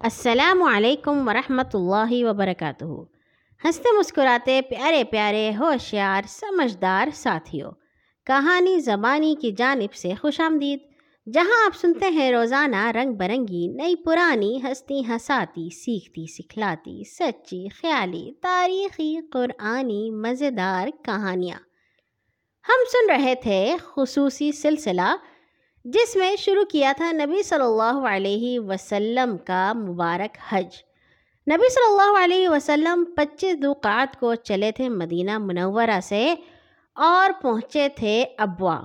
السلام علیکم ورحمۃ اللہ وبرکاتہ۔ ہنستے مسکراتے پیارے پیارے ہوشیار سمجھدار ساتھیوں کہانی زبانی کی جانب سے خوش آمدید۔ جہاں آپ سنتے ہیں روزانہ رنگ برنگی، نئی پرانی ہستی ہساتی، سیکھتی، سکھلاتی، سچی، خیالی، تاریخی، قرآنی، مزیدار کہانیاں۔ ہم سن رہے تھے خصوصی سلسلہ جس میں شروع کیا تھا نبی صلی اللہ علیہ وسلم کا مبارک حج۔ نبی صلی اللہ علیہ وسلم پچیس دوقات کو چلے تھے مدینہ منورہ سے اور پہنچے تھے ابوا۔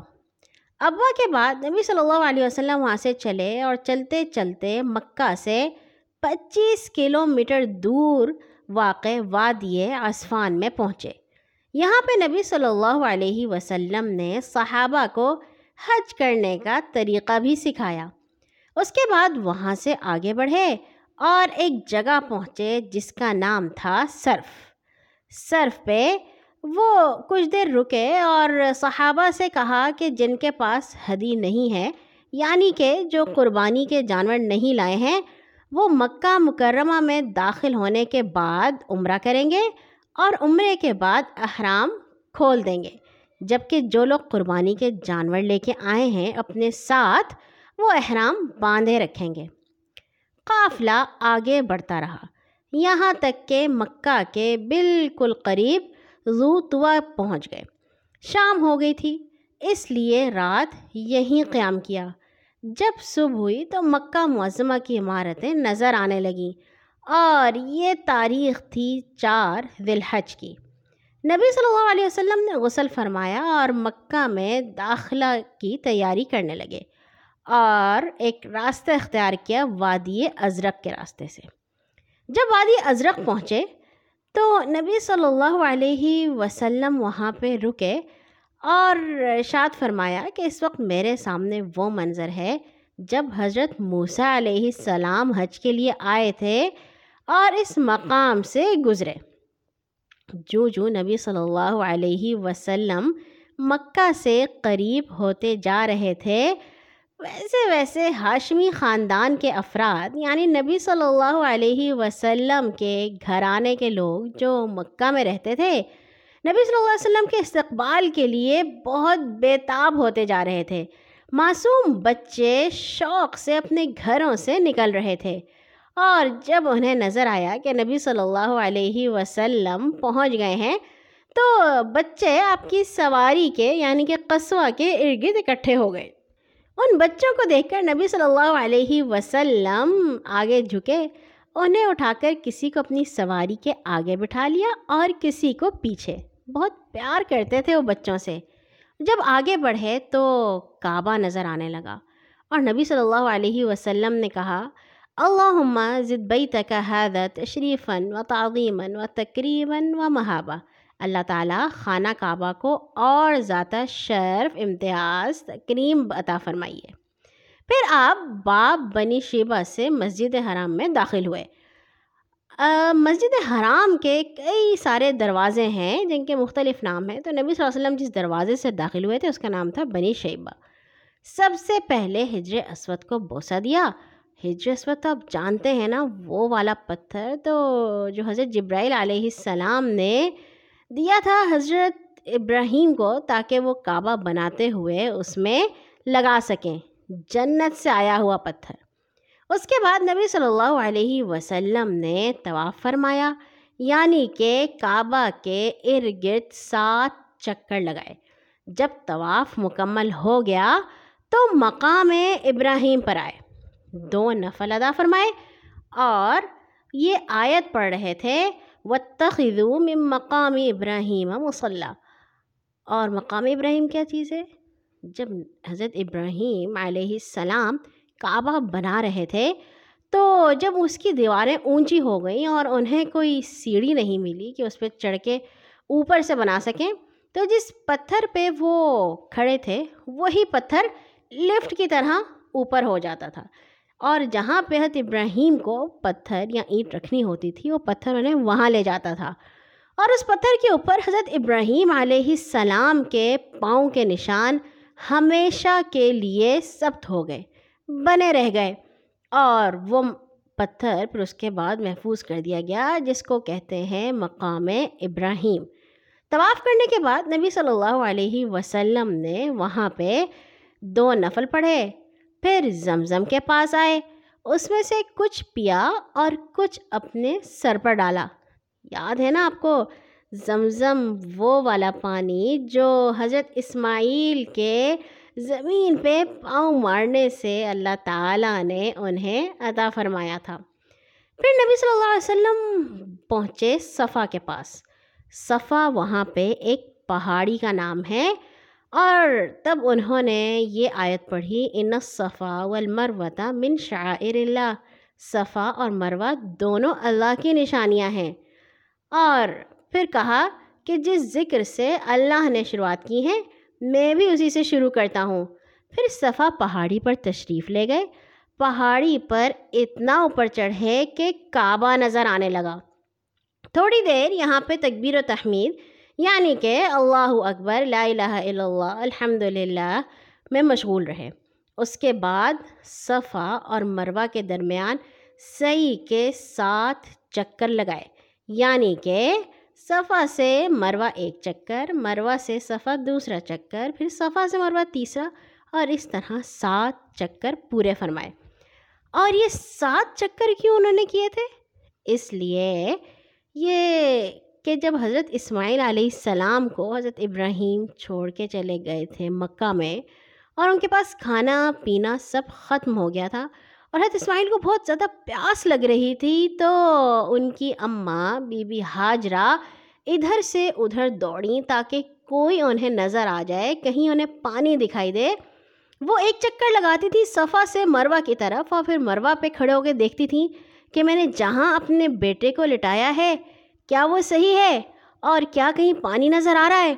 ابوا کے بعد نبی صلی اللہ علیہ وسلم وہاں سے چلے اور چلتے چلتے مکہ سے پچیس کلو میٹر دور واقع وادی اسفان میں پہنچے۔ یہاں پہ نبی صلی اللہ علیہ وسلم نے صحابہ کو حج کرنے کا طریقہ بھی سکھایا۔ اس کے بعد وہاں سے آگے بڑھے اور ایک جگہ پہنچے جس کا نام تھا صرف۔ صرف پہ وہ کچھ دیر رکے اور صحابہ سے کہا کہ جن کے پاس حدی نہیں ہے یعنی کہ جو قربانی کے جانور نہیں لائے ہیں، وہ مکہ مکرمہ میں داخل ہونے کے بعد عمرہ کریں گے اور عمرے کے بعد احرام کھول دیں گے۔ جبکہ جو لوگ قربانی کے جانور لے کے آئے ہیں اپنے ساتھ، وہ احرام باندھے رکھیں گے۔ قافلہ آگے بڑھتا رہا۔ یہاں تک کہ مکہ کے بالکل قریب زو توا پہنچ گئے۔ شام ہو گئی تھی۔ اس لیے رات یہیں قیام کیا۔ جب صبح ہوئی تو مکہ معظمہ کی عمارتیں نظر آنے لگیں۔ اور یہ تاریخ تھی چار ذلحج کی۔ نبی صلی اللہ علیہ وسلم نے غسل فرمایا اور مکہ میں داخلہ کی تیاری کرنے لگے اور ایک راستہ اختیار کیا وادی ازرق کے راستے سے۔ جب وادی ازرق پہنچے تو نبی صلی اللہ علیہ وسلم وہاں پہ رکے اور شاد فرمایا کہ اس وقت میرے سامنے وہ منظر ہے جب حضرت موسیٰ علیہ السلام حج کے لیے آئے تھے اور اس مقام سے گزرے۔ جو جو نبی صلی اللہ علیہ وسلم مکہ سے قریب ہوتے جا رہے تھے، ویسے ویسے ہاشمی خاندان کے افراد یعنی نبی صلی اللہ علیہ وسلم کے گھرانے کے لوگ جو مکہ میں رہتے تھے، نبی صلی اللہ علیہ وسلم کے استقبال کے لیے بہت بیتاب ہوتے جا رہے تھے۔ معصوم بچے شوق سے اپنے گھروں سے نکل رہے تھے۔ اور جب انہیں نظر آیا کہ نبی صلی اللہ علیہ وسلم پہنچ گئے ہیں، تو بچے آپ کی سواری کے یعنی کہ قصوہ کے ارد گرد اکٹھے ہو گئے۔ ان بچوں کو دیکھ کر نبی صلی اللہ علیہ وسلم آگے جھکے، انہیں اٹھا کر کسی کو اپنی سواری کے آگے بٹھا لیا اور کسی کو پیچھے۔ بہت پیار کرتے تھے وہ بچوں سے۔ جب آگے بڑھے تو کعبہ نظر آنے لگا اور نبی صلی اللہ علیہ وسلم نے کہا اللہم زد بیتک هذا تشریفا و تعظیما و تقریباً و محابہ اللہ تعالیٰ خانہ کعبہ کو اور ذاتہ شرف، امتیاز، تکریم عطا فرمائیے۔ پھر آپ باب بنی شیبہ سے مسجد حرام میں داخل ہوئے۔ مسجد حرام کے کئی سارے دروازے ہیں جن کے مختلف نام ہیں۔ تو نبی صلی اللہ علیہ وسلم جس دروازے سے داخل ہوئے تھے، اس کا نام تھا بنی شیبہ۔ سب سے پہلے ہجر اسود کو بوسہ دیا۔ ہجر اسود تو آپ جانتے ہیں نا، وہ والا پتھر تو جو حضرت جبرائیل علیہ السلام نے دیا تھا حضرت ابراہیم کو تاکہ وہ کعبہ بناتے ہوئے اس میں لگا سکیں، جنت سے آیا ہوا پتھر۔ اس کے بعد نبی صلی اللہ علیہ وسلم نے طواف فرمایا یعنی کہ کعبہ کے ارد گرد سات چکر لگائے۔ جب طواف مکمل ہو گیا تو مقام ابراہیم پر آئے۔ دو نفل ادا فرمائے۔ اور یہ آیت پڑھ رہے تھے۔ و من مقام ابراہیم مصلح اور مقام ابراہیم کیا چیز ہے؟ جب حضرت ابراہیم علیہ السلام کعبہ بنا رہے تھے، تو جب اس کی دیواریں اونچی ہو گئیں اور انہیں کوئی سیڑھی نہیں ملی کہ اس پہ چڑھ کے اوپر سے بنا سکیں، تو جس پتھر پہ وہ کھڑے تھے، وہی پتھر لفٹ کی طرح اوپر ہو جاتا تھا۔ اور جہاں پہ حضرت ابراہیم کو پتھر یا اینٹ رکھنی ہوتی تھی، وہ پتھر انہیں وہاں لے جاتا تھا۔ اور اس پتھر کے اوپر حضرت ابراہیم علیہ السلام کے پاؤں کے نشان ہمیشہ کے لیے ثبت ہو گئے، بنے رہ گئے۔ اور وہ پتھر پھر اس کے بعد محفوظ کر دیا گیا، جس کو کہتے ہیں مقام ابراہیم۔ طواف کرنے کے بعد نبی صلی اللہ علیہ وسلم نے وہاں پہ دو نفل پڑھے۔ پھر زمزم کے پاس آئے۔ اس میں سے کچھ پیا اور کچھ اپنے سر پر ڈالا۔ یاد ہے نا آپ کو؟ زمزم وہ والا پانی جو حضرت اسماعیل کے زمین پہ پاؤں مارنے سے اللہ تعالیٰ نے انہیں عطا فرمایا تھا۔ پھر نبی صلی اللہ علیہ وسلم پہنچے صفا کے پاس۔ صفا وہاں پہ ایک پہاڑی کا نام ہے۔ اور تب انہوں نے یہ آیت پڑھی، ان صفا والمروہ من شعائر اللہ صفا اور مروہ دونوں اللہ کی نشانیاں ہیں۔ اور پھر کہا کہ جس ذکر سے اللہ نے شروعات کی ہے میں بھی اسی سے شروع کرتا ہوں۔ پھر صفا پہاڑی پر تشریف لے گئے۔ پہاڑی پر اتنا اوپر چڑھے کہ کعبہ نظر آنے لگا۔ تھوڑی دیر یہاں پہ تکبیر و تحمید یعنی کہ اللہ اکبر، لا الہ الا اللہ الحمد للہ میں مشغول رہے۔ اس کے بعد صفا اور مروہ کے درمیان صحیح کے ساتھ چکر لگائے۔ یعنی کہ صفا سے مروہ ایک چکر، مروہ سے صفا دوسرا چکر، پھر صفا سے مروہ تیسرا، اور اس طرح سات چکر پورے فرمائے۔ اور یہ سات چکر کیوں انہوں نے کیے تھے؟ اس لیے یہ کہ جب حضرت اسماعیل علیہ السلام کو حضرت ابراہیم چھوڑ کے چلے گئے تھے مکہ میں اور ان کے پاس کھانا پینا سب ختم ہو گیا تھا اور حضرت اسماعیل کو بہت زیادہ پیاس لگ رہی تھی، تو ان کی اماں بی بی حاجرہ ادھر سے ادھر دوڑیں تاکہ کوئی انہیں نظر آ جائے، کہیں انہیں پانی دکھائی دے۔ وہ ایک چکر لگاتی تھی صفا سے مروہ کی طرف اور پھر مروہ پہ کھڑے ہو کے دیکھتی تھیں کہ میں نے جہاں اپنے بیٹے کو لٹایا ہے کیا وہ صحیح ہے؟ اور کیا کہیں پانی نظر آ رہا ہے؟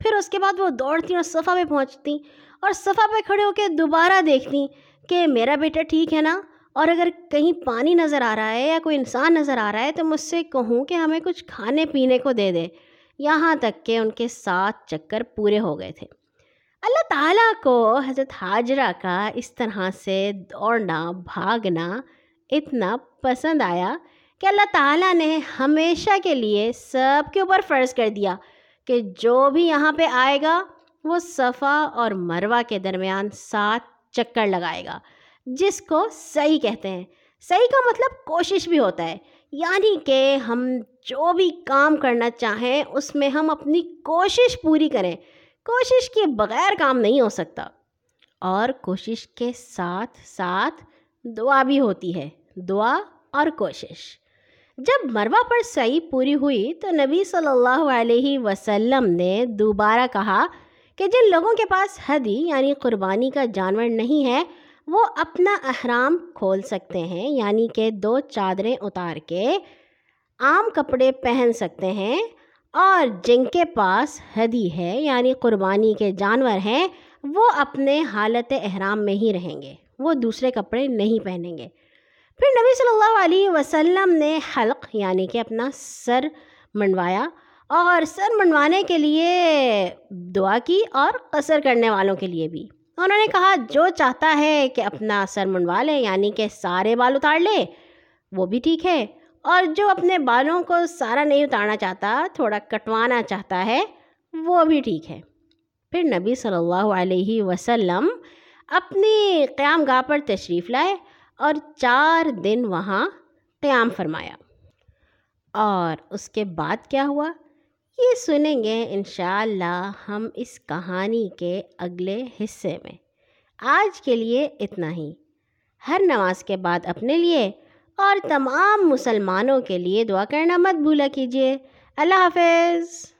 پھر اس کے بعد وہ دوڑتی اور صفا پہ پہنچتی اور صفا پہ کھڑے ہو کے دوبارہ دیکھتی کہ میرا بیٹا ٹھیک ہے نا؟ اور اگر کہیں پانی نظر آ رہا ہے یا کوئی انسان نظر آ رہا ہے تو مجھ سے کہوں کہ ہمیں کچھ کھانے پینے کو دے دے۔ یہاں تک کہ ان کے سات چکر پورے ہو گئے تھے۔ اللہ تعالیٰ کو حضرت حاجرہ کا اس طرح سے دوڑنا، بھاگنا اتنا پسند آیا کہ اللہ تعالیٰ نے ہمیشہ کے لیے سب کے اوپر فرض کر دیا کہ جو بھی یہاں پہ آئے گا، وہ صفا اور مروہ کے درمیان سات چکر لگائے گا، جس کو صحیح کہتے ہیں۔ صحیح کا مطلب کوشش بھی ہوتا ہے یعنی کہ ہم جو بھی کام کرنا چاہیں، اس میں ہم اپنی کوشش پوری کریں۔ کوشش کے بغیر کام نہیں ہو سکتا۔ اور کوشش کے ساتھ ساتھ دعا بھی ہوتی ہے۔ دعا اور کوشش۔ جب مروا پر صحیح پوری ہوئی تو نبی صلی اللہ علیہ وسلم نے دوبارہ کہا کہ جن لوگوں کے پاس حدی یعنی قربانی کا جانور نہیں ہے، وہ اپنا احرام کھول سکتے ہیں یعنی کہ دو چادریں اتار کے عام کپڑے پہن سکتے ہیں۔ اور جن کے پاس حدی ہے یعنی قربانی کے جانور ہیں، وہ اپنے حالت احرام میں ہی رہیں گے، وہ دوسرے کپڑے نہیں پہنیں گے۔ پھر نبی صلی اللہ علیہ وسلم نے حلق یعنی کہ اپنا سر منڈوایا اور سر منڈوانے کے لیے دعا کی اور قصر کرنے والوں کے لیے بھی۔ انہوں نے کہا، جو چاہتا ہے کہ اپنا سر منڈوا لے یعنی کہ سارے بال اتار لے، وہ بھی ٹھیک ہے۔ اور جو اپنے بالوں کو سارا نہیں اتارنا چاہتا، تھوڑا کٹوانا چاہتا ہے، وہ بھی ٹھیک ہے۔ پھر نبی صلی اللہ علیہ وسلم اپنی قیام گاہ پر تشریف لائے۔ اور چار دن وہاں قیام فرمایا۔ اور اس کے بعد کیا ہوا؟ یہ سنیں گے انشاءاللہ ہم اس کہانی کے اگلے حصے میں۔ آج کے لیے اتنا ہی۔ ہر نماز کے بعد اپنے لیے اور تمام مسلمانوں کے لیے دعا کرنا مت بھولا کیجیے۔ اللہ حافظ۔